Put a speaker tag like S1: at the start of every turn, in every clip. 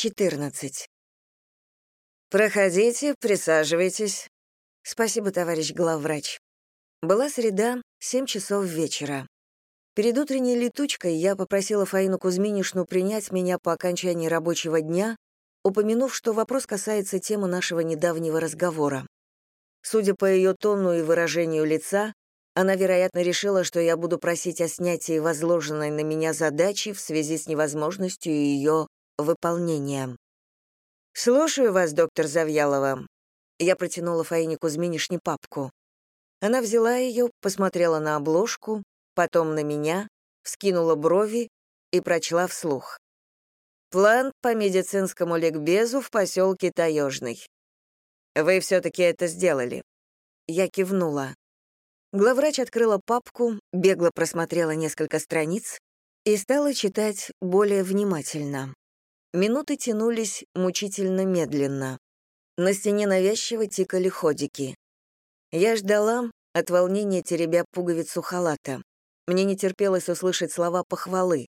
S1: 14. «Проходите, присаживайтесь». «Спасибо, товарищ главврач». Была среда, 7 часов вечера. Перед утренней летучкой я попросила Фаину Кузьминишну принять меня по окончании рабочего дня, упомянув, что вопрос касается темы нашего недавнего разговора. Судя по ее тону и выражению лица, она, вероятно, решила, что я буду просить о снятии возложенной на меня задачи в связи с невозможностью ее выполнения. «Слушаю вас, доктор Завьялова». Я протянула Фаине Кузьминишне папку. Она взяла ее, посмотрела на обложку, потом на меня, вскинула брови и прочла вслух. «План по медицинскому ликбезу в поселке Таежный. Вы все-таки это сделали». Я кивнула. Главврач открыла папку, бегло просмотрела несколько страниц и стала читать более внимательно. Минуты тянулись мучительно медленно. На стене навязчиво тикали ходики. Я ждала, от волнения теребя пуговицу халата. Мне не терпелось услышать слова похвалы.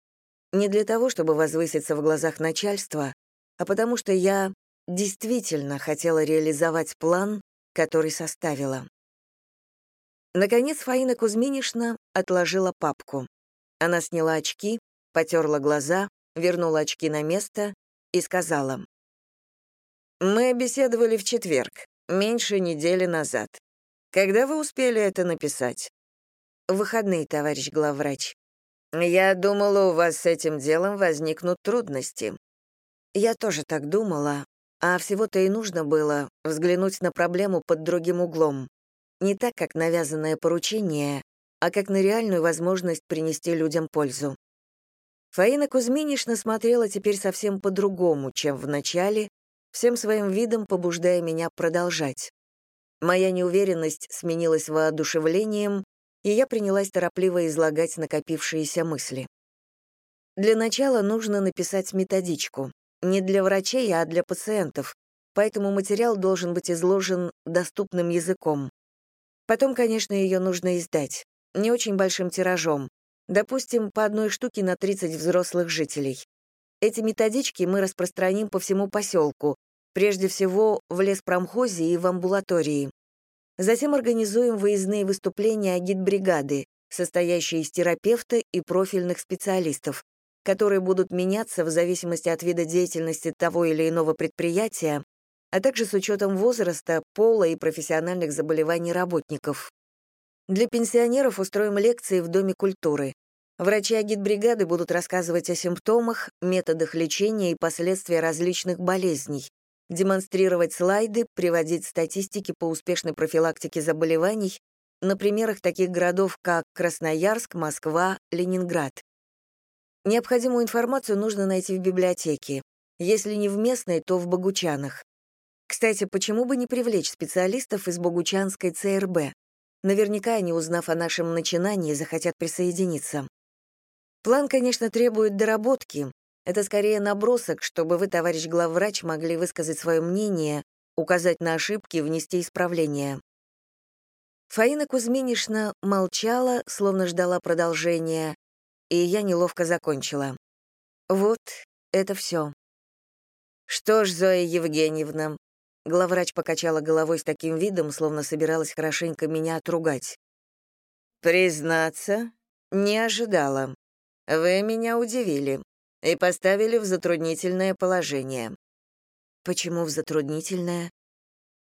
S1: Не для того, чтобы возвыситься в глазах начальства, а потому что я действительно хотела реализовать план, который составила. Наконец Фаина Кузьминишна отложила папку. Она сняла очки, потерла глаза, вернула очки на место и сказала. «Мы беседовали в четверг, меньше недели назад. Когда вы успели это написать?» «В выходные, товарищ главврач». «Я думала, у вас с этим делом возникнут трудности». «Я тоже так думала, а всего-то и нужно было взглянуть на проблему под другим углом. Не так, как навязанное поручение, а как на реальную возможность принести людям пользу. Фаина Кузьминишна смотрела теперь совсем по-другому, чем в начале, всем своим видом побуждая меня продолжать. Моя неуверенность сменилась воодушевлением, и я принялась торопливо излагать накопившиеся мысли. Для начала нужно написать методичку. Не для врачей, а для пациентов, поэтому материал должен быть изложен доступным языком. Потом, конечно, ее нужно издать. Не очень большим тиражом, Допустим, по одной штуке на 30 взрослых жителей. Эти методички мы распространим по всему поселку, прежде всего в леспромхозе и в амбулатории. Затем организуем выездные выступления агитбригады, состоящие из терапевта и профильных специалистов, которые будут меняться в зависимости от вида деятельности того или иного предприятия, а также с учетом возраста, пола и профессиональных заболеваний работников. Для пенсионеров устроим лекции в Доме культуры. Врачи агитбригады будут рассказывать о симптомах, методах лечения и последствия различных болезней, демонстрировать слайды, приводить статистики по успешной профилактике заболеваний на примерах таких городов, как Красноярск, Москва, Ленинград. Необходимую информацию нужно найти в библиотеке. Если не в местной, то в Богучанах. Кстати, почему бы не привлечь специалистов из Богучанской ЦРБ? Наверняка они, узнав о нашем начинании, захотят присоединиться. План, конечно, требует доработки. Это скорее набросок, чтобы вы, товарищ главврач, могли высказать свое мнение, указать на ошибки, внести исправления. Фаина Кузьминишна молчала, словно ждала продолжения, и я неловко закончила. Вот, это все. Что ж, Зоя Евгеньевна, Главврач покачала головой с таким видом, словно собиралась хорошенько меня отругать. «Признаться, не ожидала. Вы меня удивили и поставили в затруднительное положение». «Почему в затруднительное?»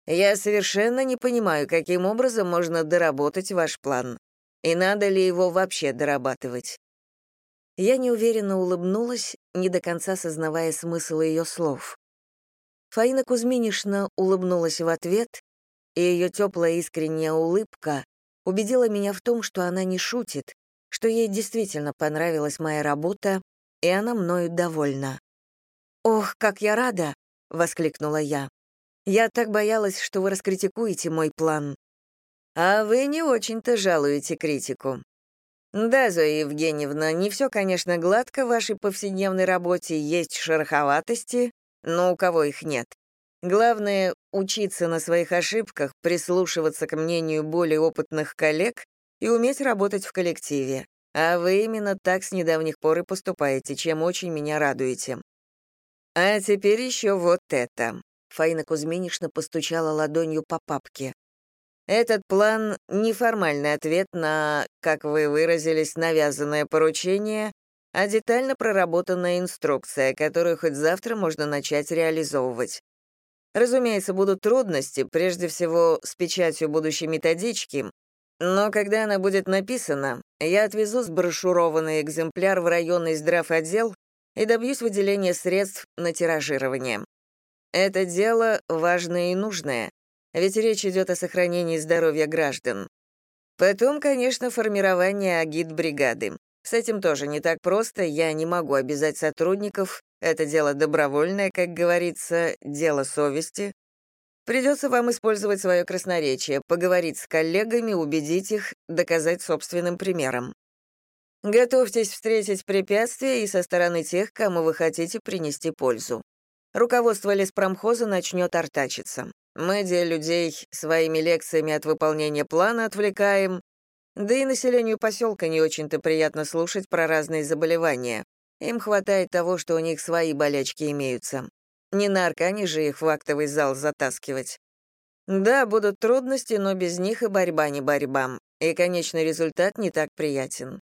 S1: «Я совершенно не понимаю, каким образом можно доработать ваш план, и надо ли его вообще дорабатывать». Я неуверенно улыбнулась, не до конца сознавая смысл ее слов. Фаина Кузьминишна улыбнулась в ответ, и ее теплая искренняя улыбка убедила меня в том, что она не шутит, что ей действительно понравилась моя работа, и она мною довольна. «Ох, как я рада!» — воскликнула я. «Я так боялась, что вы раскритикуете мой план». «А вы не очень-то жалуете критику», «Да, Зоя Евгеньевна, не все, конечно, гладко в вашей повседневной работе, есть шероховатости, но у кого их нет. Главное — учиться на своих ошибках, прислушиваться к мнению более опытных коллег и уметь работать в коллективе. А вы именно так с недавних пор и поступаете, чем очень меня радуете. А теперь еще вот это. Фаина Кузьминична постучала ладонью по папке. Этот план — неформальный ответ на, как вы выразились, навязанное поручение, а детально проработанная инструкция, которую хоть завтра можно начать реализовывать. Разумеется, будут трудности, прежде всего с печатью будущей методички, но когда она будет написана, я отвезу сброшурованный экземпляр в районный здравотдел и добьюсь выделения средств на тиражирование. Это дело важное и нужное, ведь речь идет о сохранении здоровья граждан. Потом, конечно, формирование агит-бригады. С этим тоже не так просто, я не могу обязать сотрудников, это дело добровольное, как говорится, дело совести. Придется вам использовать свое красноречие, поговорить с коллегами, убедить их, доказать собственным примером. Готовьтесь встретить препятствия и со стороны тех, кому вы хотите принести пользу. Руководство леспромхоза начнет артачиться. Мы, где людей, своими лекциями от выполнения плана отвлекаем, да и населению поселка не очень-то приятно слушать про разные заболевания. Им хватает того, что у них свои болячки имеются. Не на аркане же их в актовый зал затаскивать. Да, будут трудности, но без них и борьба не борьба, и конечный результат не так приятен.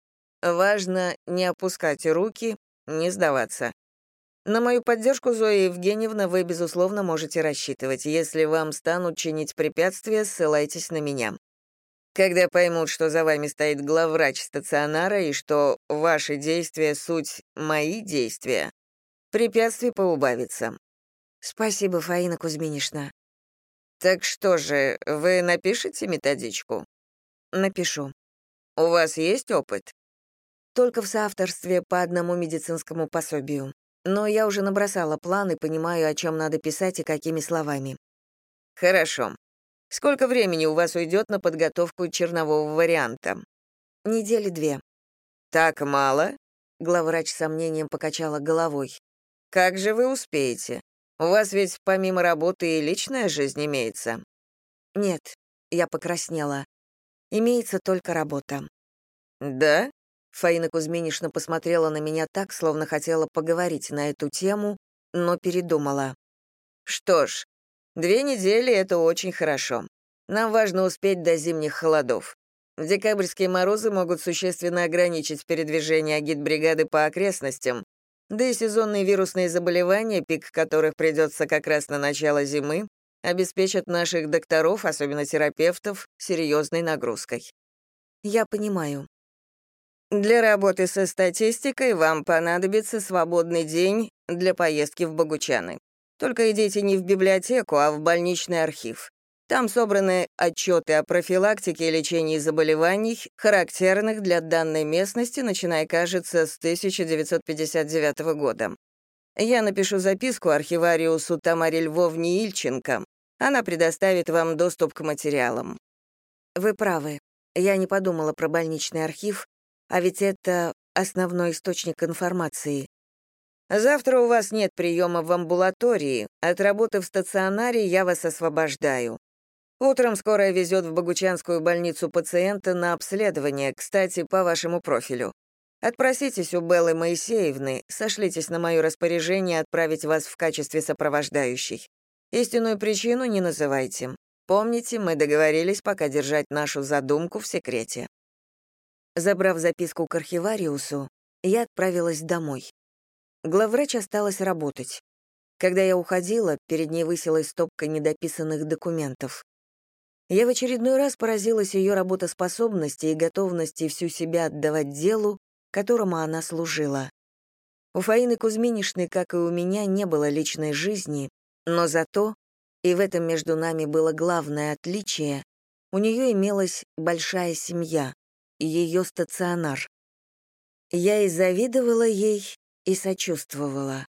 S1: Важно не опускать руки, не сдаваться. На мою поддержку, Зоя Евгеньевна, вы, безусловно, можете рассчитывать. Если вам станут чинить препятствия, ссылайтесь на меня. Когда поймут, что за вами стоит главврач стационара и что ваши действия — суть мои действия, препятствий поубавится. Спасибо, Фаина Кузьминишна. Так что же, вы напишете методичку? Напишу. У вас есть опыт? Только в соавторстве по одному медицинскому пособию но я уже набросала план и понимаю, о чем надо писать и какими словами. Хорошо. Сколько времени у вас уйдет на подготовку чернового варианта? Недели две. Так мало? Главврач с сомнением покачала головой. Как же вы успеете? У вас ведь помимо работы и личная жизнь имеется. Нет, я покраснела. Имеется только работа. Да? Фаина Кузьминишна посмотрела на меня так, словно хотела поговорить на эту тему, но передумала. «Что ж, две недели — это очень хорошо. Нам важно успеть до зимних холодов. Декабрьские морозы могут существенно ограничить передвижение агитбригады по окрестностям, да и сезонные вирусные заболевания, пик которых придется как раз на начало зимы, обеспечат наших докторов, особенно терапевтов, серьезной нагрузкой. Я понимаю. Для работы со статистикой вам понадобится свободный день для поездки в Богучаны. Только идите не в библиотеку, а в больничный архив. Там собраны отчеты о профилактике и лечении заболеваний, характерных для данной местности, начиная, кажется, с 1959 года. Я напишу записку архивариусу Тамаре Львовне Ильченко. Она предоставит вам доступ к материалам. Вы правы. Я не подумала про больничный архив, а ведь это основной источник информации. Завтра у вас нет приема в амбулатории. От работы в стационаре я вас освобождаю. Утром скорая везет в Богучанскую больницу пациента на обследование, кстати, по вашему профилю. Отпроситесь у Беллы Моисеевны, сошлитесь на мое распоряжение отправить вас в качестве сопровождающей. Истинную причину не называйте. Помните, мы договорились пока держать нашу задумку в секрете. Забрав записку к архивариусу, я отправилась домой. Главврач осталась работать. Когда я уходила, перед ней высилась стопка недописанных документов. Я в очередной раз поразилась ее работоспособности и готовности всю себя отдавать делу, которому она служила. У Фаины Кузьминишны, как и у меня, не было личной жизни, но зато, и в этом между нами было главное отличие, у нее имелась большая семья, ее стационар. Я и завидовала ей, и сочувствовала.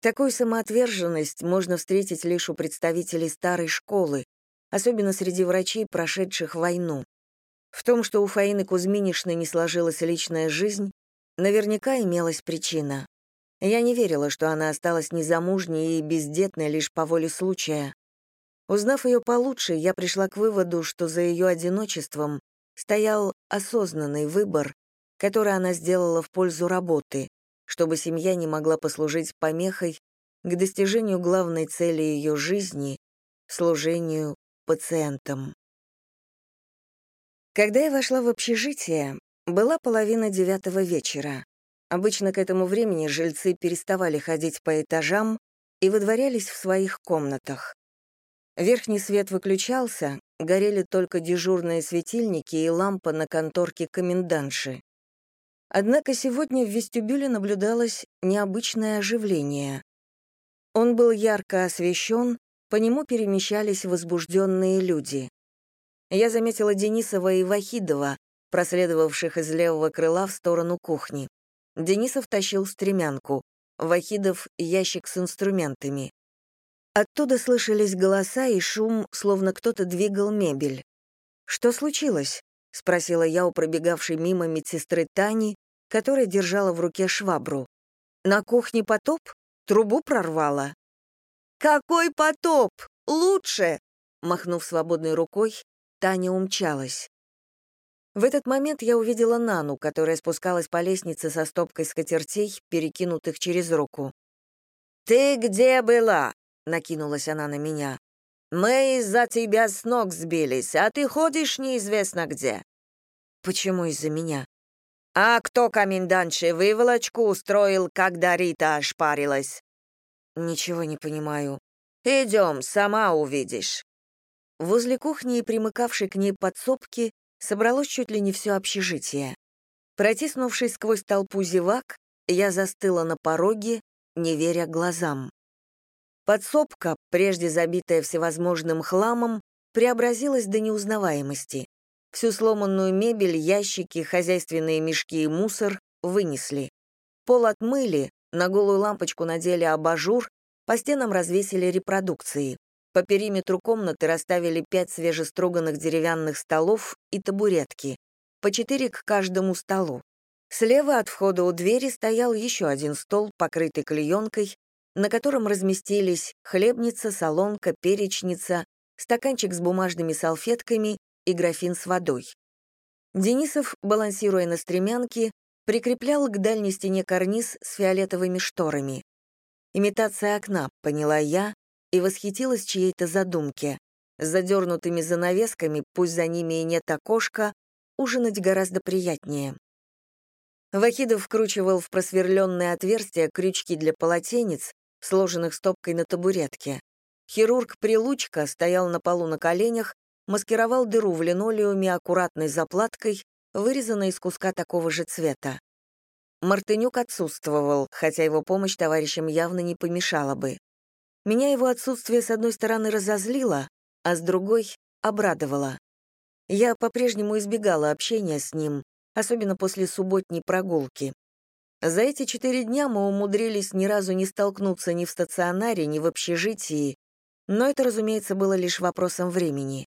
S1: Такую самоотверженность можно встретить лишь у представителей старой школы, особенно среди врачей, прошедших войну. В том, что у Фаины Кузьминишны не сложилась личная жизнь, наверняка имелась причина. Я не верила, что она осталась незамужней и бездетной лишь по воле случая. Узнав ее получше, я пришла к выводу, что за ее одиночеством стоял осознанный выбор, который она сделала в пользу работы, чтобы семья не могла послужить помехой к достижению главной цели ее жизни — служению пациентам. Когда я вошла в общежитие, была половина девятого вечера. Обычно к этому времени жильцы переставали ходить по этажам и выдворялись в своих комнатах. Верхний свет выключался, горели только дежурные светильники и лампа на конторке комендантши. Однако сегодня в вестибюле наблюдалось необычное оживление. Он был ярко освещен, по нему перемещались возбужденные люди. Я заметила Денисова и Вахидова, проследовавших из левого крыла в сторону кухни. Денисов тащил стремянку, Вахидов — ящик с инструментами. Оттуда слышались голоса и шум, словно кто-то двигал мебель. «Что случилось?» — спросила я у пробегавшей мимо медсестры Тани, которая держала в руке швабру. «На кухне потоп? Трубу прорвало?» «Какой потоп? Лучше!» Махнув свободной рукой, Таня умчалась. В этот момент я увидела Нану, которая спускалась по лестнице со стопкой скатертей, перекинутых через руку. «Ты где была?» — накинулась она на меня. «Мы из-за тебя с ног сбились, а ты ходишь неизвестно где». «Почему из-за меня?» «А кто комендантше выволочку устроил, когда Рита ошпарилась?» «Ничего не понимаю». «Идем, сама увидишь». Возле кухни и примыкавшей к ней подсобки собралось чуть ли не все общежитие. Протиснувшись сквозь толпу зевак, я застыла на пороге, не веря глазам. Подсобка, прежде забитая всевозможным хламом, преобразилась до неузнаваемости. Всю сломанную мебель, ящики, хозяйственные мешки и мусор вынесли. Пол отмыли, на голую лампочку надели абажур, по стенам развесили репродукции. По периметру комнаты расставили пять свежестроганных деревянных столов и табуретки, по четыре к каждому столу. Слева от входа у двери стоял еще один стол, покрытый клеенкой, на котором разместились хлебница, солонка, перечница, стаканчик с бумажными салфетками и графин с водой. Денисов, балансируя на стремянке, прикреплял к дальней стене карниз с фиолетовыми шторами. Имитация окна, поняла я, и восхитилась чьей-то задумке. С задернутыми занавесками, пусть за ними и нет окошка, ужинать гораздо приятнее. Вахидов вкручивал в просверленные отверстия крючки для полотенец, сложенных стопкой на табуретке. Хирург Прилучка стоял на полу на коленях, маскировал дыру в линолеуме аккуратной заплаткой, вырезанной из куска такого же цвета. Мартынюк отсутствовал, хотя его помощь товарищам явно не помешала бы. Меня его отсутствие с одной стороны разозлило, а с другой — обрадовало. Я по-прежнему избегала общения с ним, особенно после субботней прогулки. За эти четыре дня мы умудрились ни разу не столкнуться ни в стационаре, ни в общежитии, но это, разумеется, было лишь вопросом времени.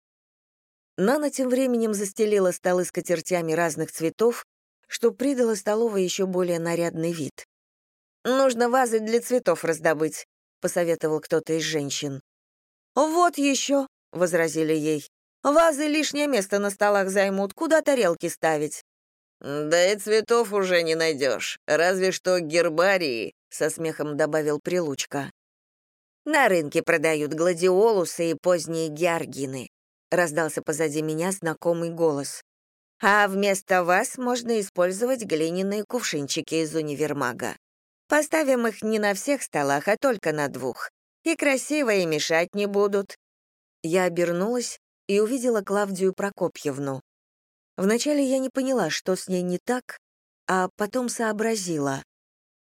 S1: Нана тем временем застелила столы с катертями разных цветов, что придало столовой еще более нарядный вид. «Нужно вазы для цветов раздобыть», — посоветовал кто-то из женщин. «Вот еще», — возразили ей. «Вазы лишнее место на столах займут, куда тарелки ставить?» «Да и цветов уже не найдешь, разве что гербарии», — со смехом добавил Прилучка. «На рынке продают гладиолусы и поздние георгины», — раздался позади меня знакомый голос. «А вместо вас можно использовать глиняные кувшинчики из универмага. Поставим их не на всех столах, а только на двух. И красиво, и мешать не будут». Я обернулась и увидела Клавдию Прокопьевну. Вначале я не поняла, что с ней не так, а потом сообразила.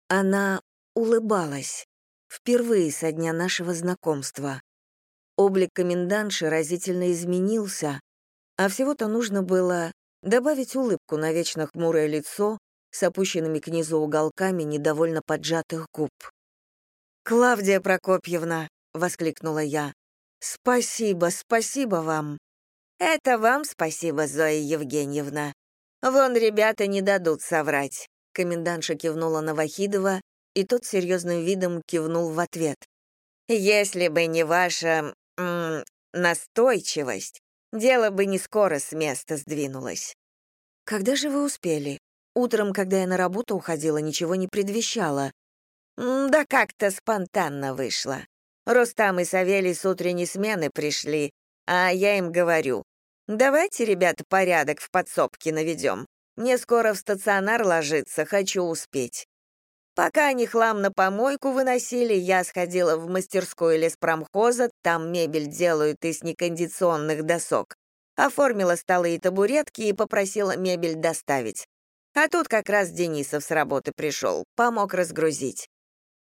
S1: Она улыбалась. Впервые со дня нашего знакомства. Облик комендантши разительно изменился, а всего-то нужно было добавить улыбку на вечно хмурое лицо с опущенными к низу уголками недовольно поджатых губ. «Клавдия Прокопьевна!» — воскликнула я. «Спасибо, спасибо вам!» «Это вам спасибо, Зоя Евгеньевна. Вон ребята не дадут соврать». Комендантша кивнула на Вахидова, и тот серьезным видом кивнул в ответ. «Если бы не ваша... М, настойчивость, дело бы не скоро с места сдвинулось». «Когда же вы успели? Утром, когда я на работу уходила, ничего не предвещало. Да как-то спонтанно вышло. Рустам и Савелий с утренней смены пришли, а я им говорю, давайте, ребята, порядок в подсобке наведем. Мне скоро в стационар ложиться, хочу успеть. Пока они хлам на помойку выносили, я сходила в мастерскую леспромхоза, там мебель делают из некондиционных досок. Оформила столы и табуретки и попросила мебель доставить. А тут как раз Денисов с работы пришел, помог разгрузить.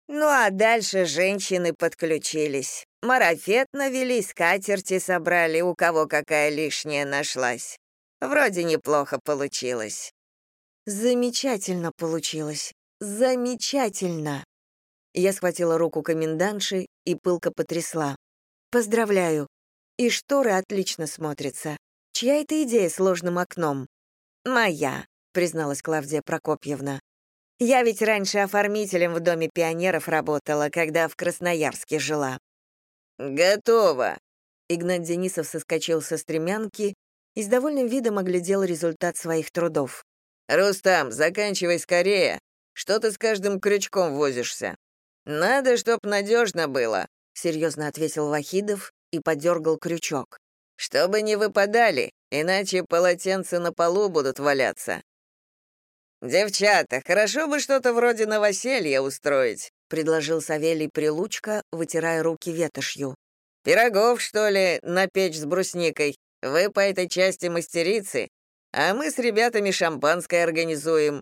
S1: Ну а дальше женщины подключились. Марафет навели, скатерти собрали, у кого какая лишняя нашлась. Вроде неплохо получилось. Замечательно получилось. Замечательно. Я схватила руку комендантши и пылко потрясла. Поздравляю. И шторы отлично смотрятся. Чья это идея с ложным окном? Моя, призналась Клавдия Прокопьевна. Я ведь раньше оформителем в Доме пионеров работала, когда в Красноярске жила. Готово. Игнат Денисов соскочил со стремянки и с довольным видом оглядел результат своих трудов. «Рустам, заканчивай скорее, что ты с каждым крючком возишься? Надо, чтоб надежно было, серьезно ответил Вахидов и подергал крючок. Чтобы не выпадали, иначе полотенца на полу будут валяться. «Девчата, хорошо бы что-то вроде новоселья устроить», — предложил Савелий Прилучка, вытирая руки ветошью. «Пирогов, что ли, на печь с брусникой? Вы по этой части мастерицы, а мы с ребятами шампанское организуем.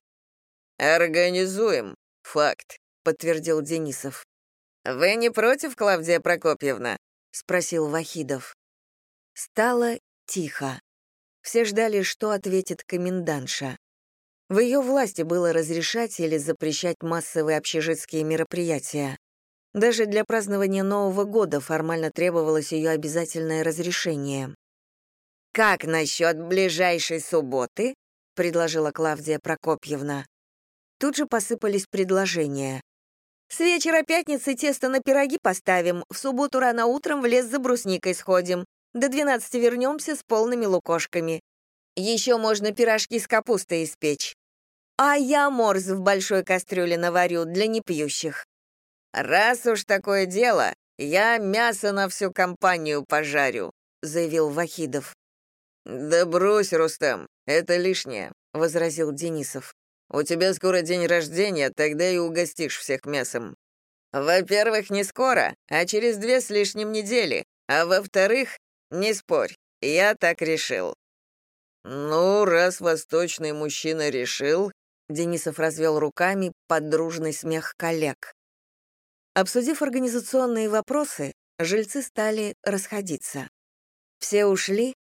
S1: «Организуем. Факт», — подтвердил Денисов. «Вы не против, Клавдия Прокопьевна?» — спросил Вахидов. Стало тихо. Все ждали, что ответит комендантша. В ее власти было разрешать или запрещать массовые общежитские мероприятия. Даже для празднования Нового года формально требовалось ее обязательное разрешение. «Как насчет ближайшей субботы?» — предложила Клавдия Прокопьевна. Тут же посыпались предложения. «С вечера пятницы тесто на пироги поставим, в субботу рано утром в лес за брусникой сходим, до 12 вернемся с полными лукошками. Еще можно пирожки с капустой испечь. А я морс в большой кастрюле наварю для непьющих. Раз уж такое дело, я мясо на всю компанию пожарю», — заявил Вахидов. «Да брось, Рустам, это лишнее», — возразил Денисов. У тебя скоро день рождения, тогда и угостишь всех мясом. Во-первых, не скоро, а через две с лишним недели. А во-вторых, не спорь, я так решил». «Ну, раз восточный мужчина решил...» Денисов развел руками под дружный смех коллег. Обсудив организационные вопросы, жильцы стали расходиться. Все ушли,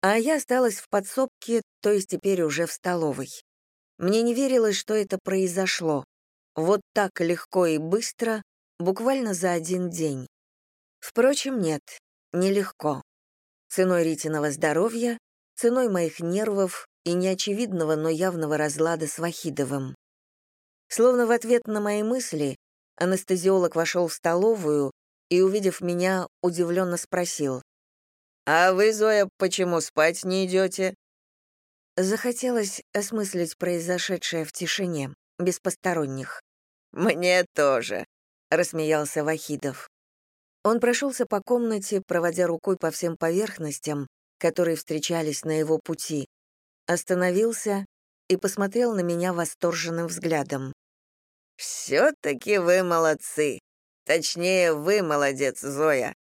S1: а я осталась в подсобке, то есть теперь уже в столовой. Мне не верилось, что это произошло. Вот так легко и быстро, буквально за один день. Впрочем, нет, нелегко. Ценой Ритиного здоровья, ценой моих нервов и неочевидного, но явного разлада с Вахидовым. Словно в ответ на мои мысли, анестезиолог вошел в столовую и, увидев меня, удивленно спросил. «А вы, Зоя, почему спать не идете?» Захотелось осмыслить произошедшее в тишине, без посторонних. «Мне тоже», — рассмеялся Вахидов. Он прошелся по комнате, проводя рукой по всем поверхностям, которые встречались на его пути, остановился и посмотрел на меня восторженным взглядом. «Все-таки вы молодцы. Точнее, вы молодец, Зоя.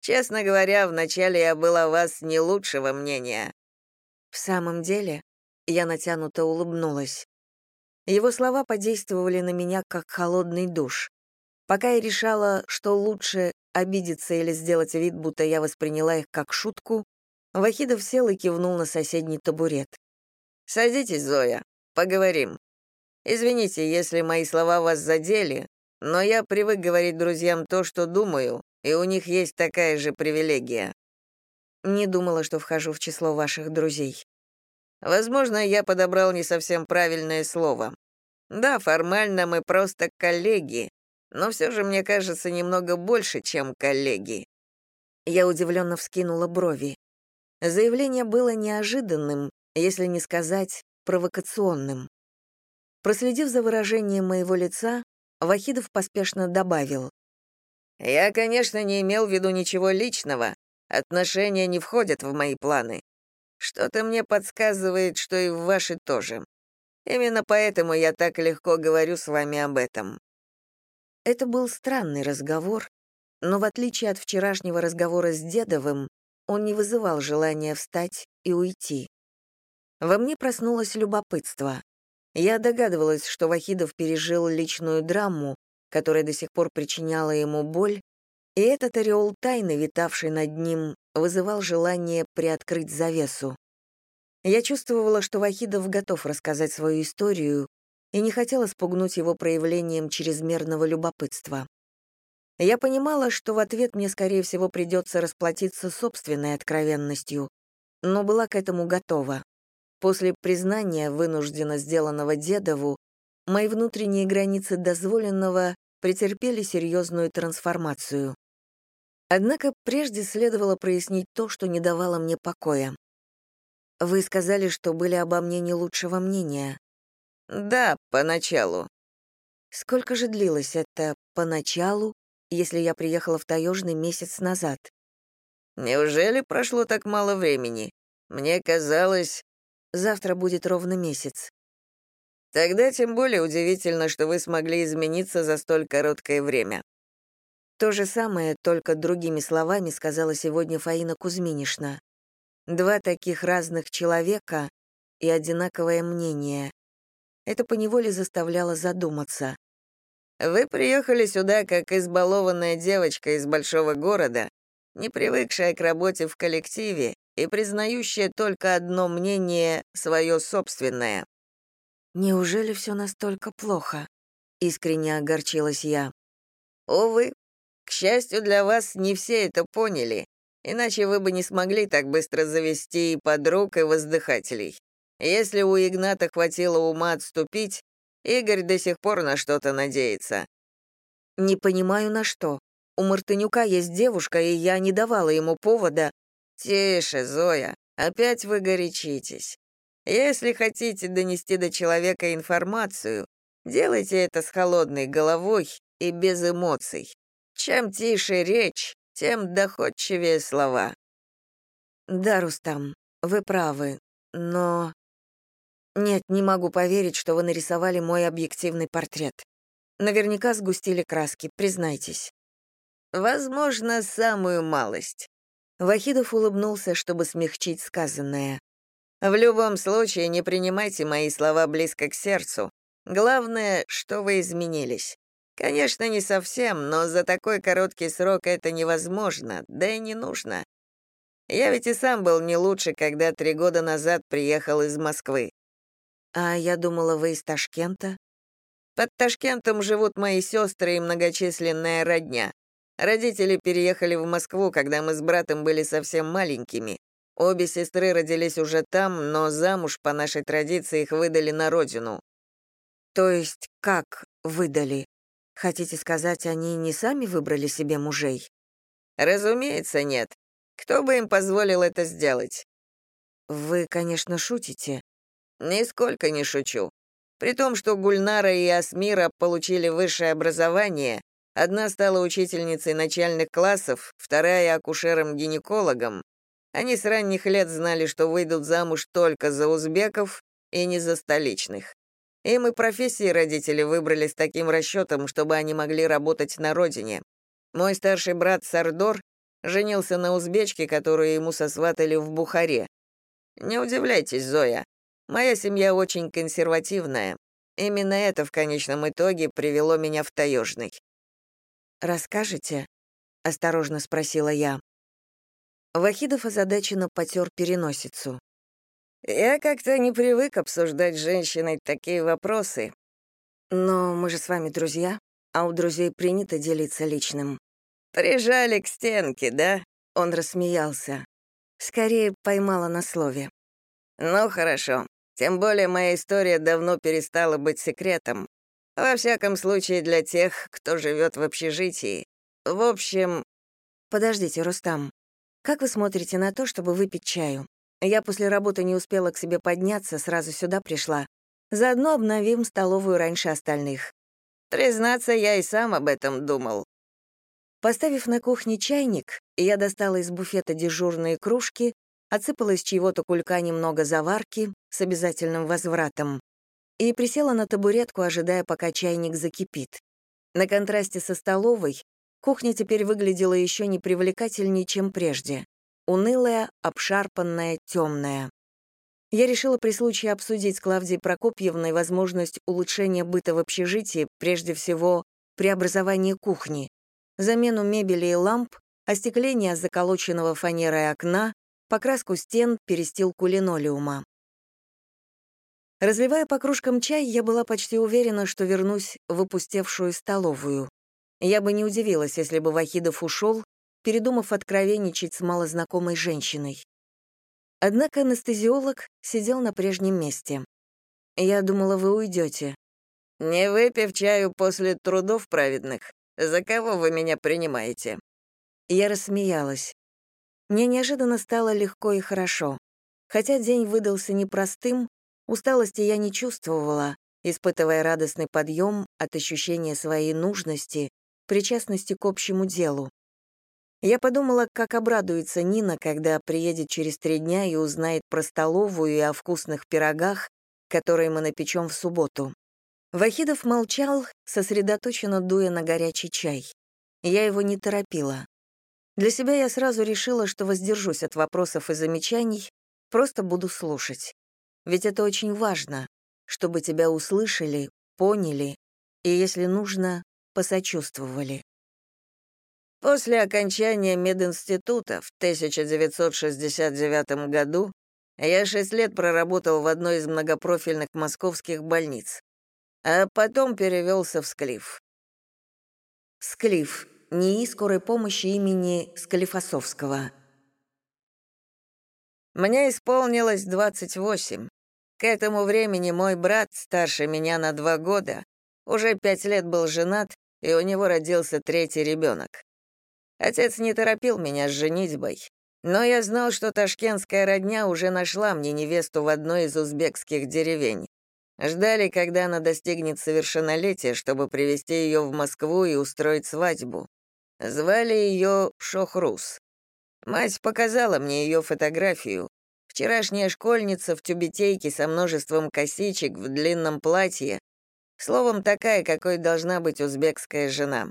S1: Честно говоря, вначале я была вас не лучшего мнения. В самом деле, я натянуто улыбнулась. Его слова подействовали на меня как холодный душ. Пока я решала, что лучше обидеться или сделать вид, будто я восприняла их как шутку, Вахидов сел и кивнул на соседний табурет. «Садитесь, Зоя, поговорим. Извините, если мои слова вас задели, но я привык говорить друзьям то, что думаю, и у них есть такая же привилегия. Не думала, что вхожу в число ваших друзей. Возможно, я подобрал не совсем правильное слово. Да, формально мы просто коллеги, но все же мне кажется немного больше, чем коллеги. Я удивленно вскинула брови. Заявление было неожиданным, если не сказать провокационным. Проследив за выражением моего лица, Вахидов поспешно добавил.
S2: «Я, конечно, не имел в виду ничего личного. Отношения не входят в мои планы. Что-то мне подсказывает, что и в ваши тоже. Именно поэтому я так легко говорю с вами об этом».
S1: Это был странный разговор, но в отличие от вчерашнего разговора с Дедовым, он не вызывал желания встать и уйти. Во мне проснулось любопытство. Я догадывалась, что Вахидов пережил личную драму, которая до сих пор причиняла ему боль, и этот ореол тайны, витавший над ним, вызывал желание приоткрыть завесу. Я чувствовала, что Вахидов готов рассказать свою историю и не хотела спугнуть его проявлением чрезмерного любопытства. Я понимала, что в ответ мне, скорее всего, придется расплатиться собственной откровенностью, но была к этому готова. После признания, вынужденно сделанного Дедову, мои внутренние границы дозволенного претерпели серьезную трансформацию. Однако прежде следовало прояснить то, что не давало мне покоя. Вы сказали, что были обо мне не лучшего мнения.
S2: Да, поначалу.
S1: Сколько же длилось это «поначалу», если я приехала в Таежный месяц назад?
S2: Неужели прошло так мало времени? Мне казалось...
S1: Завтра будет ровно месяц.
S2: Тогда тем более удивительно, что вы смогли измениться за столь короткое время.
S1: То же самое, только другими словами, сказала сегодня Фаина Кузьминишна. Два таких разных человека и одинаковое мнение. Это поневоле заставляло задуматься.
S2: «Вы приехали сюда как избалованная девочка из большого города, не привыкшая к работе в коллективе и признающая только одно мнение, свое собственное.
S1: «Неужели все настолько плохо?» — искренне огорчилась я.
S2: «Увы, к счастью для вас, не все это поняли, иначе вы бы не смогли так быстро завести и подруг, и воздыхателей. Если у Игната хватило ума отступить, Игорь до сих пор на что-то надеется».
S1: «Не понимаю, на что. У Мартынюка есть девушка, и я не давала ему повода
S2: «Тише, Зоя, опять вы горячитесь. Если хотите донести до человека информацию, делайте это с холодной головой и без эмоций. Чем тише речь, тем доходчивее слова».
S1: «Да, Рустам, вы правы, но...» «Нет, не могу поверить, что вы нарисовали мой объективный портрет. Наверняка сгустили краски, признайтесь».
S2: «Возможно, самую малость.
S1: Вахидов улыбнулся, чтобы смягчить сказанное.
S2: «В любом случае, не принимайте мои слова близко к сердцу. Главное, что вы изменились. Конечно, не совсем, но за такой короткий срок это невозможно, да и не нужно. Я ведь и сам был не лучше, когда три года назад приехал из Москвы.
S1: А я думала, вы из Ташкента?
S2: Под Ташкентом живут мои сестры и многочисленная родня. Родители переехали в Москву, когда мы с братом были совсем маленькими. Обе сестры родились уже там, но замуж по нашей традиции их выдали на родину.
S1: То есть как выдали? Хотите сказать, они не сами выбрали себе мужей?
S2: Разумеется, нет. Кто бы им позволил это сделать?
S1: Вы, конечно, шутите.
S2: Нисколько не шучу. При том, что Гульнара и Асмира получили высшее образование, Одна стала учительницей начальных классов, вторая — акушером-гинекологом. Они с ранних лет знали, что выйдут замуж только за узбеков и не за столичных. Им и профессии родители выбрали с таким расчетом, чтобы они могли работать на родине. Мой старший брат Сардор женился на узбечке, которую ему сосватали в Бухаре. Не удивляйтесь, Зоя, моя семья очень консервативная. Именно это в конечном итоге привело меня в Таежный.
S1: «Расскажете?» — осторожно спросила я. Вахидов озадаченно потер переносицу.
S2: «Я как-то не привык обсуждать с женщиной такие вопросы».
S1: «Но мы же с вами друзья, а у друзей принято делиться личным».
S2: «Прижали к стенке, да?»
S1: Он рассмеялся. Скорее поймала на слове.
S2: «Ну, хорошо. Тем более моя история давно перестала быть секретом. Во всяком случае, для тех, кто живет в общежитии. В общем...
S1: Подождите, Рустам. Как вы смотрите на то, чтобы выпить чаю? Я после работы не успела к себе подняться, сразу сюда пришла. Заодно обновим столовую раньше остальных.
S2: Признаться, я и сам об этом думал.
S1: Поставив на кухне чайник, я достала из буфета дежурные кружки, отсыпала из чьего-то кулька немного заварки с обязательным возвратом и присела на табуретку, ожидая, пока чайник закипит. На контрасте со столовой кухня теперь выглядела еще непривлекательнее, чем прежде. Унылая, обшарпанная, темная. Я решила при случае обсудить с Клавдией Прокопьевной возможность улучшения быта в общежитии, прежде всего, преобразование кухни, замену мебели и ламп, остекление заколоченного фанерой окна, покраску стен, перестилку линолеума. Разливая по кружкам чай, я была почти уверена, что вернусь в опустевшую столовую. Я бы не удивилась, если бы Вахидов ушел, передумав откровенничать с малознакомой женщиной. Однако анестезиолог сидел на прежнем месте. «Я думала, вы уйдете.
S2: «Не выпив чаю после трудов праведных, за кого вы меня принимаете?»
S1: Я рассмеялась. Мне неожиданно стало легко и хорошо. Хотя день выдался непростым, Усталости я не чувствовала, испытывая радостный подъем от ощущения своей нужности, причастности к общему делу. Я подумала, как обрадуется Нина, когда приедет через три дня и узнает про столовую и о вкусных пирогах, которые мы напечем в субботу. Вахидов молчал, сосредоточенно дуя на горячий чай. Я его не торопила. Для себя я сразу решила, что воздержусь от вопросов и замечаний, просто буду слушать. Ведь это очень важно, чтобы тебя услышали, поняли и, если нужно, посочувствовали.
S2: После окончания мединститута в 1969 году я шесть лет проработал в одной из многопрофильных московских больниц, а потом перевелся в Склиф.
S1: Склиф. НИИ скорой помощи имени Склифосовского.
S2: Мне исполнилось 28. К этому времени мой брат, старше меня на два года, уже пять лет был женат, и у него родился третий ребенок. Отец не торопил меня с женитьбой, но я знал, что ташкентская родня уже нашла мне невесту в одной из узбекских деревень. Ждали, когда она достигнет совершеннолетия, чтобы привезти ее в Москву и устроить свадьбу. Звали ее Шохрус. Мать показала мне ее фотографию. Вчерашняя школьница в тюбетейке со множеством косичек в длинном платье. Словом, такая, какой должна быть узбекская жена.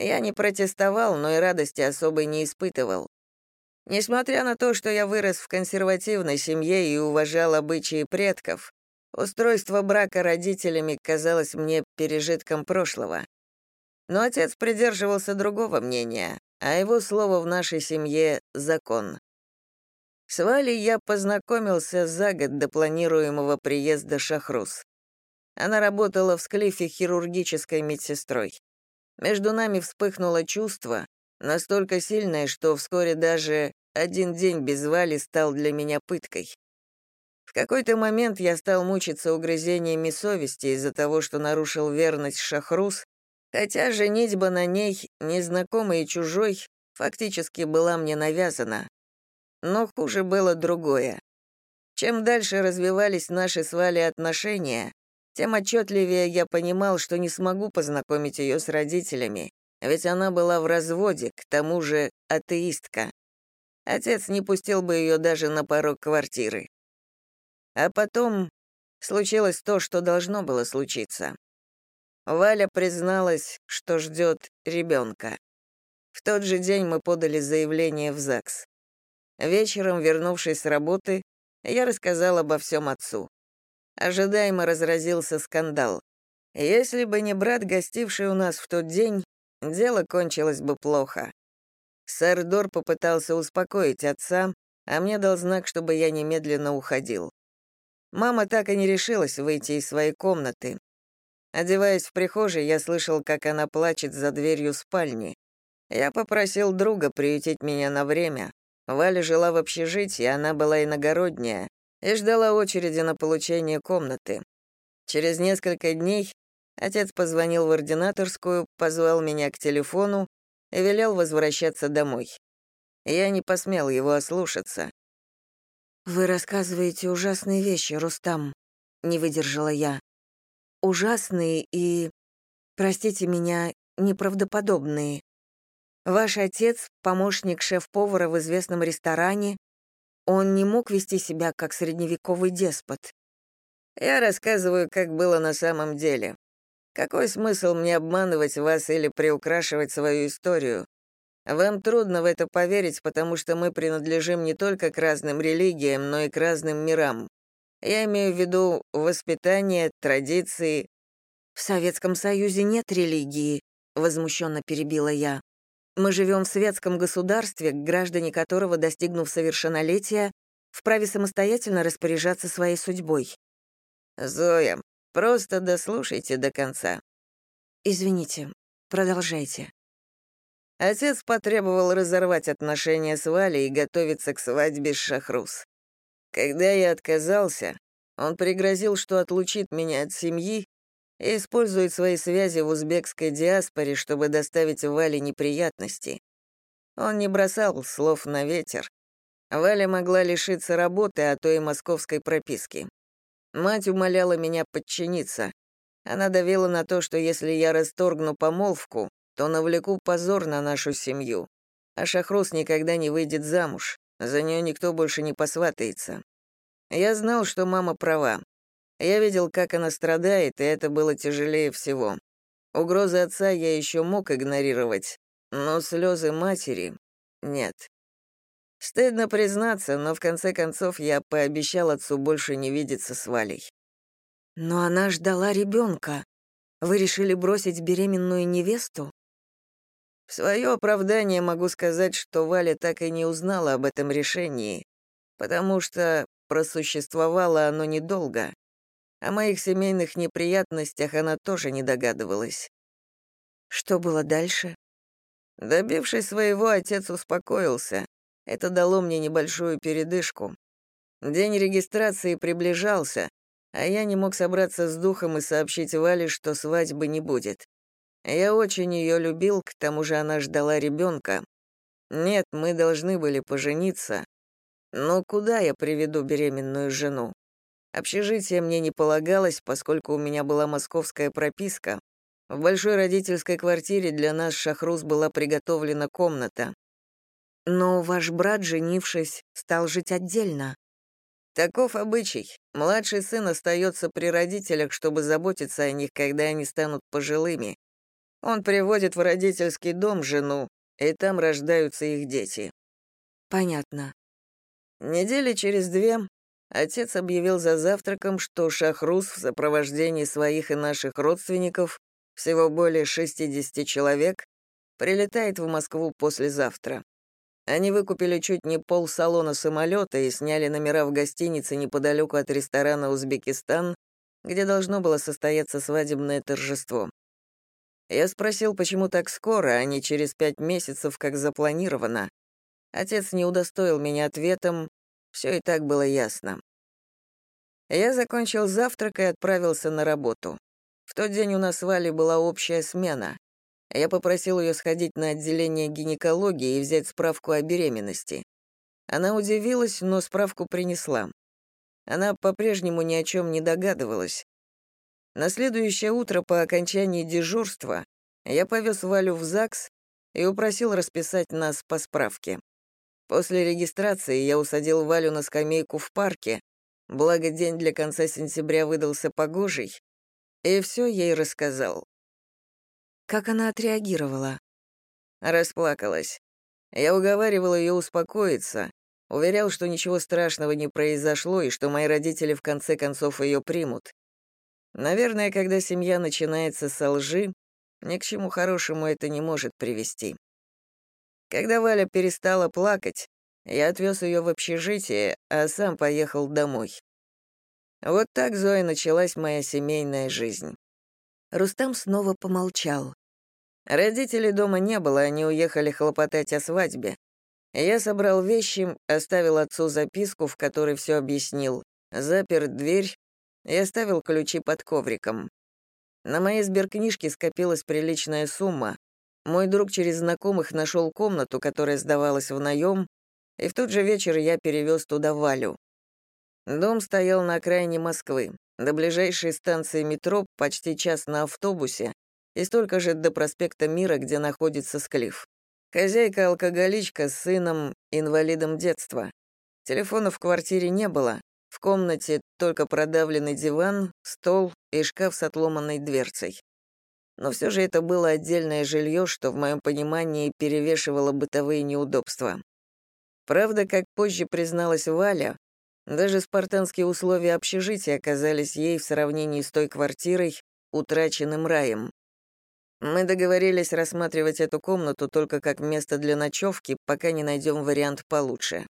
S2: Я не протестовал, но и радости особой не испытывал. Несмотря на то, что я вырос в консервативной семье и уважал обычаи предков, устройство брака родителями казалось мне пережитком прошлого. Но отец придерживался другого мнения, а его слово в нашей семье — закон. С Валей я познакомился за год до планируемого приезда Шахрус. Она работала в Склифе хирургической медсестрой. Между нами вспыхнуло чувство, настолько сильное, что вскоре даже один день без Вали стал для меня пыткой. В какой-то момент я стал мучиться угрызениями совести из-за того, что нарушил верность Шахрус Хотя женитьба на ней, незнакомой и чужой, фактически была мне навязана. Но хуже было другое. Чем дальше развивались наши с Валей отношения, тем отчетливее я понимал, что не смогу познакомить ее с родителями, ведь она была в разводе, к тому же атеистка. Отец не пустил бы ее даже на порог квартиры. А потом случилось то, что должно было случиться. Валя призналась, что ждет ребенка. В тот же день мы подали заявление в ЗАГС. Вечером, вернувшись с работы, я рассказал обо всем отцу. Ожидаемо разразился скандал. Если бы не брат, гостивший у нас в тот день, дело кончилось бы плохо. Сэр Дор попытался успокоить отца, а мне дал знак, чтобы я немедленно уходил. Мама так и не решилась выйти из своей комнаты, Одеваясь в прихожей, я слышал, как она плачет за дверью спальни. Я попросил друга приютить меня на время. Валя жила в общежитии, она была иногородняя, и ждала очереди на получение комнаты. Через несколько дней отец позвонил в ординаторскую, позвал меня к телефону и велел возвращаться домой. Я не посмел его ослушаться.
S1: «Вы рассказываете ужасные вещи, Рустам», — не выдержала я ужасные и простите меня, неправдоподобные. Ваш отец — помощник шеф-повара в известном ресторане. Он не мог вести себя как средневековый деспот.
S2: Я рассказываю, как было на самом деле. Какой смысл мне обманывать вас или приукрашивать свою историю? Вам трудно в это поверить, потому что мы принадлежим не только к разным религиям, но и к разным мирам. Я имею в виду воспитание, традиции.
S1: В Советском Союзе нет религии, возмущенно перебила я. Мы живем в светском государстве, граждане которого, достигнув совершеннолетия, вправе самостоятельно распоряжаться своей судьбой.
S2: Зоя, просто дослушайте до конца.
S1: Извините, продолжайте.
S2: Отец потребовал разорвать отношения с Валей и готовиться к свадьбе с Шахрус. Когда я отказался, он пригрозил, что отлучит меня от семьи и использует свои связи в узбекской диаспоре, чтобы доставить Вале неприятности. Он не бросал слов на ветер. Валя могла лишиться работы, а то и московской прописки. Мать умоляла меня подчиниться. Она давила на то, что если я расторгну помолвку, то навлеку позор на нашу семью. А Шахрус никогда не выйдет замуж, за нее никто больше не посватается. Я знал, что мама права. Я видел, как она страдает, и это было тяжелее всего. Угрозы отца я еще мог игнорировать, но слезы матери — нет. Стыдно признаться, но в конце концов я пообещал отцу больше не видеться с Валей.
S1: Но она ждала ребенка. Вы решили бросить беременную невесту?
S2: В свое оправдание могу сказать, что Валя так и не узнала об этом решении, потому что просуществовало оно недолго. О моих семейных неприятностях она тоже не догадывалась.
S1: Что было дальше?
S2: Добившись своего, отец успокоился. Это дало мне небольшую передышку. День регистрации приближался, а я не мог собраться с духом и сообщить Вале, что свадьбы не будет. Я очень ее любил, к тому же она ждала ребенка. Нет, мы должны были пожениться. Но куда я приведу беременную жену? Общежитие мне не полагалось, поскольку у меня была московская прописка. В большой родительской квартире для нас Шахрус была приготовлена комната.
S1: Но ваш брат, женившись, стал жить отдельно.
S2: Таков обычай. Младший сын остается при родителях, чтобы заботиться о них, когда они станут пожилыми. Он приводит в родительский дом жену, и там рождаются их дети.
S1: Понятно.
S2: Недели через две отец объявил за завтраком, что Шахрус в сопровождении своих и наших родственников, всего более 60 человек, прилетает в Москву послезавтра. Они выкупили чуть не пол салона самолета и сняли номера в гостинице неподалеку от ресторана «Узбекистан», где должно было состояться свадебное торжество. Я спросил, почему так скоро, а не через пять месяцев, как запланировано. Отец не удостоил меня ответом, все и так было ясно. Я закончил завтрак и отправился на работу. В тот день у нас с Валей была общая смена. Я попросил ее сходить на отделение гинекологии и взять справку о беременности. Она удивилась, но справку принесла. Она по-прежнему ни о чем не догадывалась. На следующее утро по окончании дежурства я повез Валю в ЗАГС и упросил расписать нас по справке. После регистрации я усадил Валю на скамейку в парке, благо день для конца сентября выдался погожий, и все ей рассказал.
S1: Как она отреагировала?
S2: Расплакалась. Я уговаривал ее успокоиться, уверял, что ничего страшного не произошло и что мои родители в конце концов ее примут. Наверное, когда семья начинается со лжи, ни к чему хорошему это не может привести. Когда Валя перестала плакать, я отвез ее в общежитие, а сам поехал домой. Вот так, Зоя, началась моя семейная жизнь.
S1: Рустам снова помолчал.
S2: Родителей дома не было, они уехали хлопотать о свадьбе. Я собрал вещи, оставил отцу записку, в которой все объяснил, запер дверь и оставил ключи под ковриком. На моей сберкнижке скопилась приличная сумма. Мой друг через знакомых нашел комнату, которая сдавалась в наем, и в тот же вечер я перевез туда Валю. Дом стоял на окраине Москвы. До ближайшей станции метро почти час на автобусе, и столько же до проспекта Мира, где находится Склиф. Хозяйка-алкоголичка с сыном, инвалидом детства. Телефона в квартире не было, в комнате только продавленный диван, стол и шкаф с отломанной дверцей. Но все же это было отдельное жилье, что в моем понимании перевешивало бытовые неудобства. Правда, как позже призналась Валя, даже спартанские условия общежития оказались ей в сравнении с той квартирой утраченным раем. Мы договорились рассматривать эту комнату только как место для ночевки, пока не найдем вариант получше.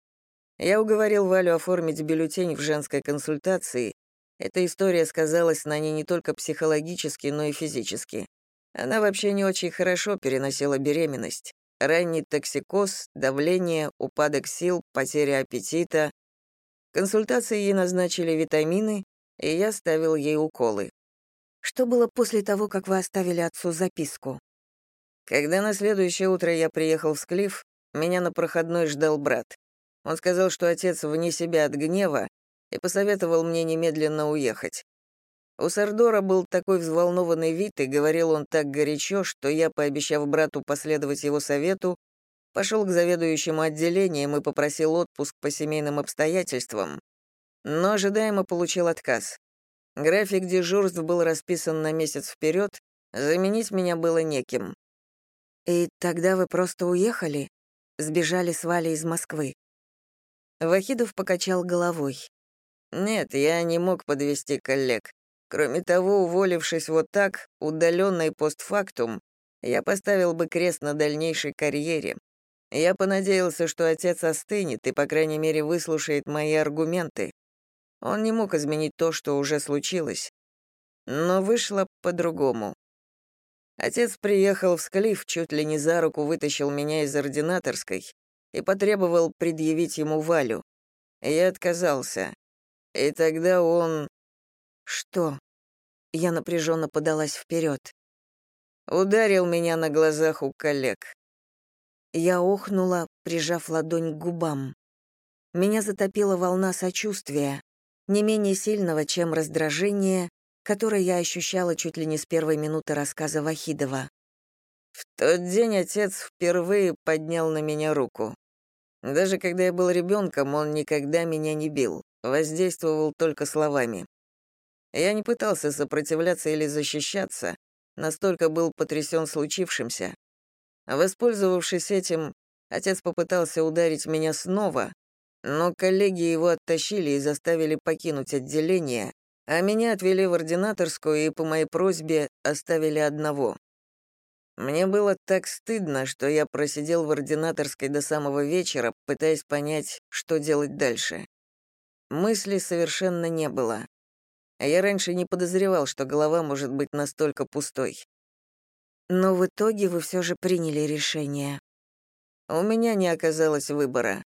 S2: Я уговорил Валю оформить бюллетень в женской консультации. Эта история сказалась на ней не только психологически, но и физически. Она вообще не очень хорошо переносила беременность. Ранний токсикоз, давление, упадок сил, потеря аппетита. Консультации ей назначили витамины, и я ставил ей уколы.
S1: Что было после того, как вы оставили отцу записку?
S2: Когда на следующее утро я приехал в Склиф, меня на проходной ждал брат. Он сказал, что отец вне себя от гнева и посоветовал мне немедленно уехать. У Сардора был такой взволнованный вид, и говорил он так горячо, что я, пообещав брату последовать его совету, пошел к заведующему отделением и попросил отпуск по семейным обстоятельствам, но ожидаемо получил отказ. График дежурств был расписан на месяц вперед, заменить меня было неким.
S1: «И тогда вы просто уехали? Сбежали с Валей из Москвы?»
S2: Вахидов покачал головой. «Нет, я не мог подвести коллег. Кроме того, уволившись вот так, удаленный постфактум, я поставил бы крест на дальнейшей карьере. Я понадеялся, что отец остынет и, по крайней мере, выслушает мои аргументы. Он не мог изменить то, что уже случилось. Но вышло по-другому. Отец приехал в Склиф, чуть ли не за руку вытащил меня из ординаторской и потребовал предъявить ему Валю. Я отказался. И тогда он...
S1: Что? Я напряженно подалась вперед.
S2: Ударил меня на глазах у коллег.
S1: Я охнула, прижав ладонь к губам. Меня затопила волна сочувствия не менее сильного, чем раздражение, которое я ощущала чуть ли не с первой минуты рассказа Вахидова.
S2: В тот день отец впервые поднял на меня руку. Даже когда я был ребенком, он никогда меня не бил, воздействовал только словами. Я не пытался сопротивляться или защищаться, настолько был потрясен случившимся. Воспользовавшись этим, отец попытался ударить меня снова, но коллеги его оттащили и заставили покинуть отделение, а меня отвели в ординаторскую и по моей просьбе оставили одного. Мне было так стыдно, что я просидел в ординаторской до самого вечера, пытаясь понять, что делать дальше. Мысли совершенно не было. Я раньше не подозревал, что голова может быть настолько пустой.
S1: Но в итоге вы все же приняли решение.
S2: У меня не оказалось выбора.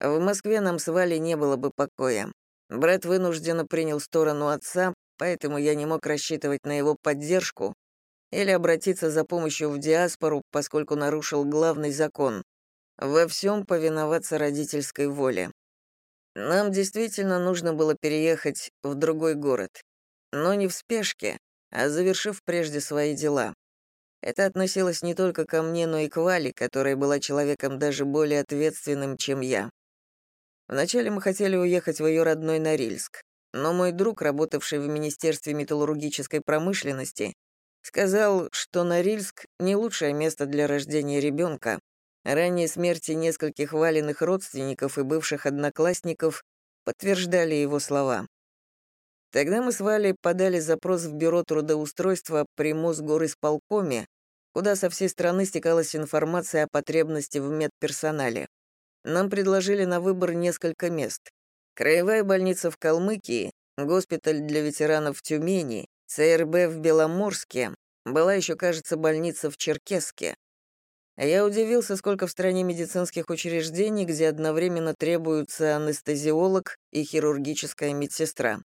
S2: В Москве нам с Валей не было бы покоя. Брат вынужденно принял сторону отца, поэтому я не мог рассчитывать на его поддержку или обратиться за помощью в диаспору, поскольку нарушил главный закон — во всем повиноваться родительской воле. Нам действительно нужно было переехать в другой город, но не в спешке, а завершив прежде свои дела. Это относилось не только ко мне, но и к Вале, которая была человеком даже более ответственным, чем я. Вначале мы хотели уехать в ее родной Норильск, но мой друг, работавший в Министерстве металлургической промышленности, сказал, что Норильск — не лучшее место для рождения ребенка. Ранние смерти нескольких валенных родственников и бывших одноклассников подтверждали его слова. Тогда мы с Валей подали запрос в Бюро трудоустройства при Мосгорисполкоме, куда со всей страны стекалась информация о потребности в медперсонале. Нам предложили на выбор несколько мест. Краевая больница в Калмыкии, госпиталь для ветеранов в Тюмени, ЦРБ в Беломорске, была еще, кажется, больница в Черкеске. Я удивился, сколько в стране медицинских учреждений, где одновременно требуются анестезиолог и хирургическая медсестра.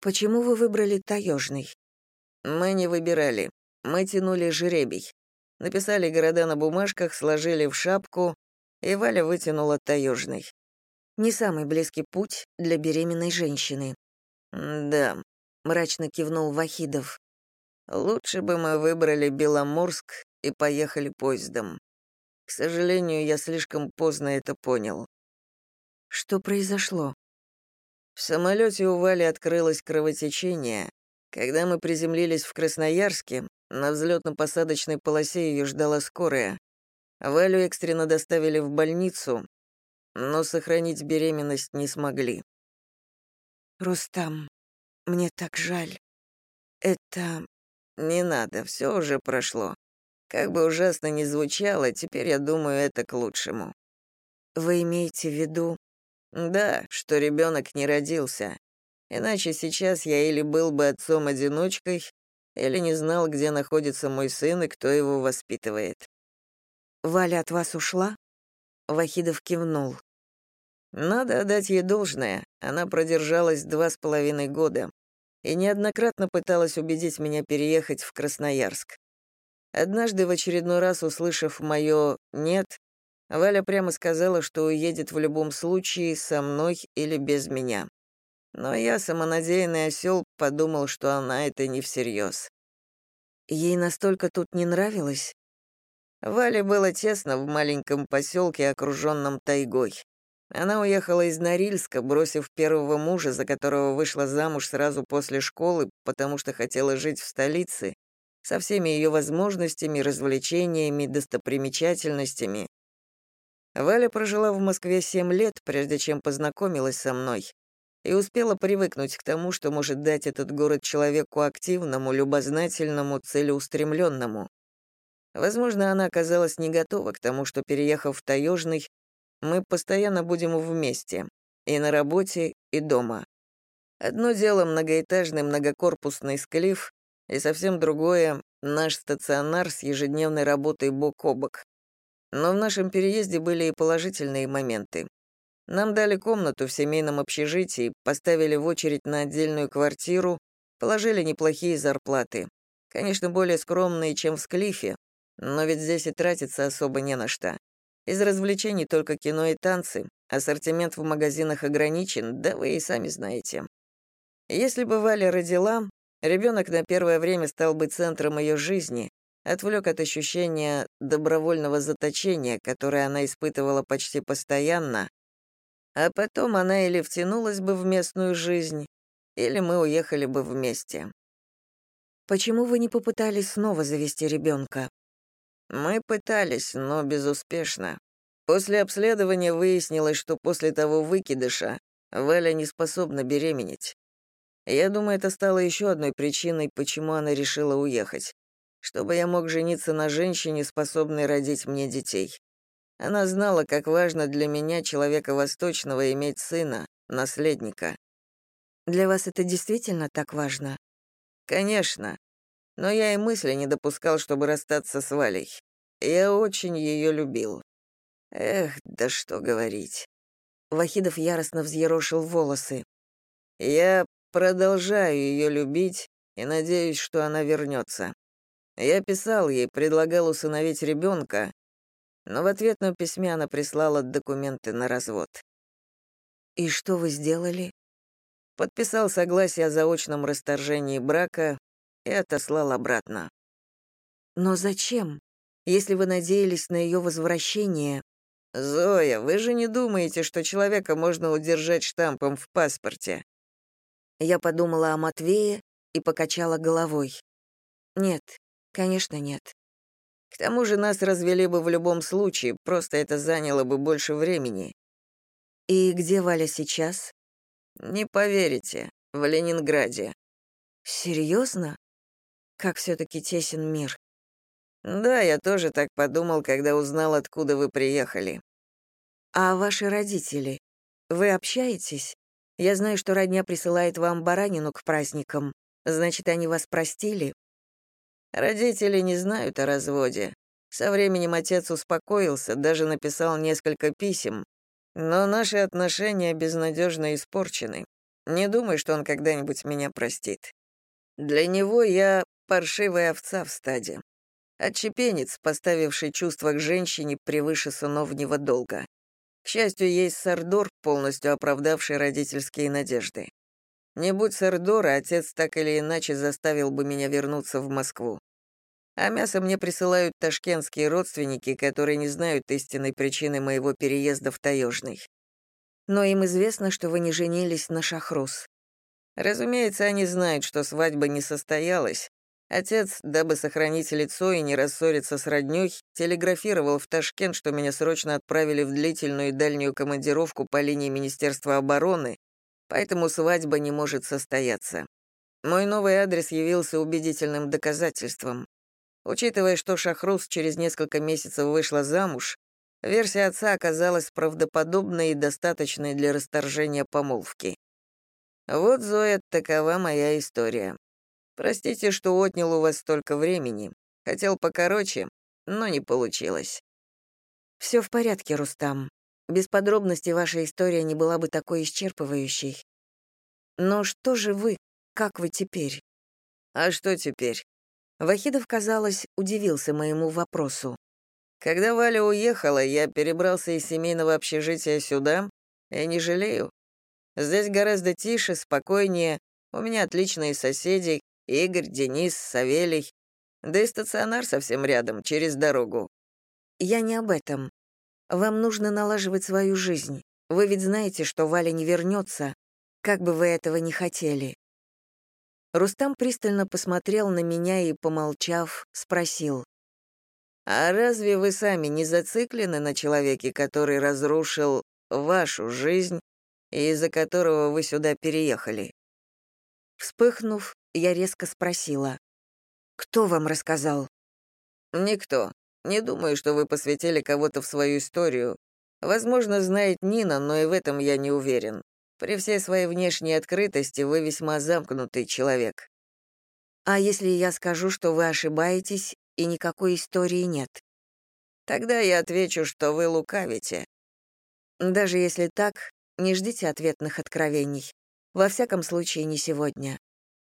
S1: Почему вы выбрали таежный?
S2: Мы не выбирали. Мы тянули жребий. Написали города на бумажках, сложили в шапку, и Валя вытянула таежный.
S1: Не самый близкий путь для беременной женщины.
S2: «Да», —
S1: мрачно кивнул Вахидов.
S2: Лучше бы мы выбрали Беломорск и поехали поездом. К сожалению, я слишком поздно это понял.
S1: Что произошло?
S2: В самолете у Вали открылось кровотечение. Когда мы приземлились в Красноярске, на взлетно-посадочной полосе ее ждала скорая. Валю экстренно доставили в больницу, но сохранить беременность не смогли.
S1: «Рустам, мне так жаль. Это...»
S2: «Не надо, все уже прошло. Как бы ужасно ни звучало, теперь я думаю, это к лучшему».
S1: «Вы имеете в виду...»
S2: «Да, что ребенок не родился. Иначе сейчас я или был бы отцом-одиночкой, или не знал, где находится мой сын и кто его воспитывает».
S1: «Валя от вас ушла?» Вахидов кивнул.
S2: Надо отдать ей должное, она продержалась два с половиной года и неоднократно пыталась убедить меня переехать в Красноярск. Однажды, в очередной раз услышав мое «нет», Валя прямо сказала, что уедет в любом случае со мной или без меня. Но я, самонадеянный осел, подумал, что она это не всерьез.
S1: Ей настолько тут не нравилось?
S2: Вале было тесно в маленьком поселке, окруженном тайгой. Она уехала из Норильска, бросив первого мужа, за которого вышла замуж сразу после школы, потому что хотела жить в столице, со всеми ее возможностями, развлечениями, достопримечательностями. Валя прожила в Москве семь лет, прежде чем познакомилась со мной, и успела привыкнуть к тому, что может дать этот город человеку активному, любознательному, целеустремленному. Возможно, она оказалась не готова к тому, что, переехав в Таежный, мы постоянно будем вместе, и на работе, и дома. Одно дело многоэтажный многокорпусный склиф, и совсем другое — наш стационар с ежедневной работой бок о бок. Но в нашем переезде были и положительные моменты. Нам дали комнату в семейном общежитии, поставили в очередь на отдельную квартиру, положили неплохие зарплаты. Конечно, более скромные, чем в Склифе, но ведь здесь и тратиться особо не на что. Из развлечений только кино и танцы, ассортимент в магазинах ограничен, да вы и сами знаете. Если бы Валя родила, ребенок на первое время стал бы центром ее жизни, отвлек от ощущения добровольного заточения, которое она испытывала почти постоянно, а потом она или втянулась бы в местную жизнь, или мы уехали бы вместе.
S1: Почему вы не попытались снова завести ребенка?
S2: Мы пытались, но безуспешно. После обследования выяснилось, что после того выкидыша Валя не способна беременеть. Я думаю, это стало еще одной причиной, почему она решила уехать. Чтобы я мог жениться на женщине, способной родить мне детей. Она знала, как важно для меня, человека восточного, иметь сына, наследника.
S1: Для вас это действительно так важно?
S2: Конечно но я и мысли не допускал, чтобы расстаться с Валей. Я очень ее любил. Эх, да что говорить.
S1: Вахидов яростно взъерошил волосы.
S2: Я продолжаю ее любить и надеюсь, что она вернется. Я писал ей, предлагал усыновить ребенка, но в ответном письме она прислала документы на развод.
S1: «И что вы сделали?»
S2: Подписал согласие о заочном расторжении брака и отослал обратно.
S1: «Но зачем? Если вы надеялись на ее возвращение...»
S2: «Зоя, вы же не думаете, что человека можно удержать штампом в паспорте?»
S1: Я подумала о Матвее и покачала головой. «Нет, конечно, нет».
S2: К тому же нас развели бы в любом случае, просто это заняло бы больше времени.
S1: И где Валя сейчас?
S2: Не поверите, в Ленинграде.
S1: Серьезно? Как все-таки тесен мир.
S2: Да, я тоже так подумал, когда узнал, откуда вы приехали.
S1: А ваши родители? Вы общаетесь? Я знаю, что родня присылает вам баранину к праздникам. Значит, они вас простили?
S2: Родители не знают о разводе. Со временем отец успокоился, даже написал несколько писем. Но наши отношения безнадежно испорчены. Не думаю, что он когда-нибудь меня простит. Для него я паршивая овца в стаде. Отчепенец, поставивший чувства к женщине превыше сыновнего долга. Счастью, есть Сардор, полностью оправдавший родительские надежды. Не будь Сардора, отец так или иначе заставил бы меня вернуться в Москву. А мясо мне присылают ташкентские родственники, которые не знают истинной причины моего переезда в Таежный.
S1: Но им известно, что вы не женились на Шахрус.
S2: Разумеется, они знают, что свадьба не состоялась. Отец, дабы сохранить лицо и не рассориться с роднёй, телеграфировал в Ташкент, что меня срочно отправили в длительную и дальнюю командировку по линии Министерства обороны, поэтому свадьба не может состояться. Мой новый адрес явился убедительным доказательством. Учитывая, что Шахрус через несколько месяцев вышла замуж, версия отца оказалась правдоподобной и достаточной для расторжения помолвки. Вот, Зоя, такова моя история. Простите, что отнял у вас столько времени. Хотел покороче, но не получилось.
S1: Все в порядке, Рустам. Без подробностей ваша история не была бы такой исчерпывающей. Но что же вы? Как вы теперь?
S2: А что теперь?
S1: Вахидов, казалось, удивился моему вопросу.
S2: Когда Валя уехала, я перебрался из семейного общежития сюда и не жалею. Здесь гораздо тише, спокойнее, у меня отличные соседи, Игорь, Денис, Савелий. Да и стационар совсем рядом, через дорогу.
S1: Я не об этом. Вам нужно налаживать свою жизнь. Вы ведь знаете, что Валя не вернется, как бы вы этого не хотели. Рустам пристально посмотрел на меня и, помолчав, спросил.
S2: «А разве вы сами не зациклены на человеке, который разрушил вашу жизнь и из-за которого вы сюда переехали?»
S1: Вспыхнув, я резко спросила. «Кто вам рассказал?»
S2: «Никто. Не думаю, что вы посвятили кого-то в свою историю. Возможно, знает Нина, но и в этом я не уверен. При всей своей внешней открытости вы весьма замкнутый человек».
S1: «А если я скажу, что вы ошибаетесь и никакой истории нет?»
S2: «Тогда я отвечу, что вы лукавите».
S1: «Даже если так, не ждите ответных откровений. Во всяком случае, не сегодня».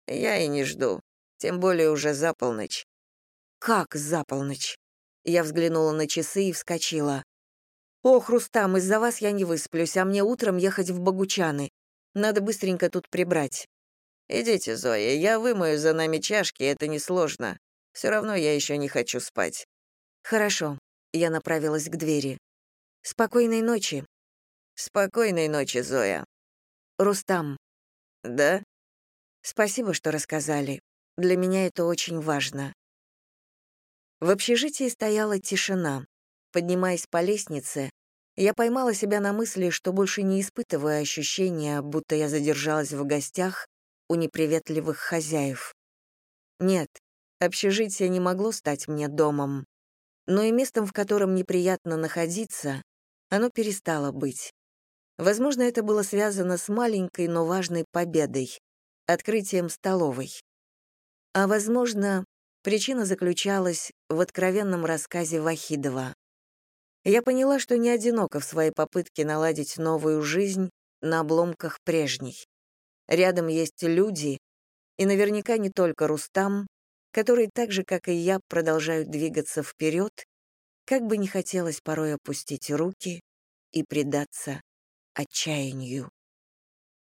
S2: «Я и не жду. Тем более уже за полночь».
S1: «Как за полночь?» Я взглянула на часы и вскочила. «Ох, Рустам, из-за вас я не высплюсь, а мне утром ехать в Богучаны. Надо быстренько тут прибрать».
S2: «Идите, Зоя, я вымою за нами чашки, это несложно. Все равно я еще не хочу спать».
S1: «Хорошо», — я направилась к двери. «Спокойной ночи».
S2: «Спокойной ночи, Зоя».
S1: «Рустам».
S2: «Да?»
S1: «Спасибо, что рассказали. Для меня это очень важно». В общежитии стояла тишина. Поднимаясь по лестнице, я поймала себя на мысли, что больше не испытываю ощущения, будто я задержалась в гостях у неприветливых хозяев. Нет, общежитие не могло стать мне домом, но и местом, в котором неприятно находиться, оно перестало быть. Возможно, это было связано с маленькой, но важной победой — открытием столовой. А, возможно, причина заключалась в откровенном рассказе Вахидова. Я поняла, что не одинока в своей попытке наладить новую жизнь на обломках прежней. Рядом есть люди, и наверняка не только Рустам, которые так же, как и я, продолжают двигаться вперед, как бы не хотелось порой опустить руки и предаться отчаянию.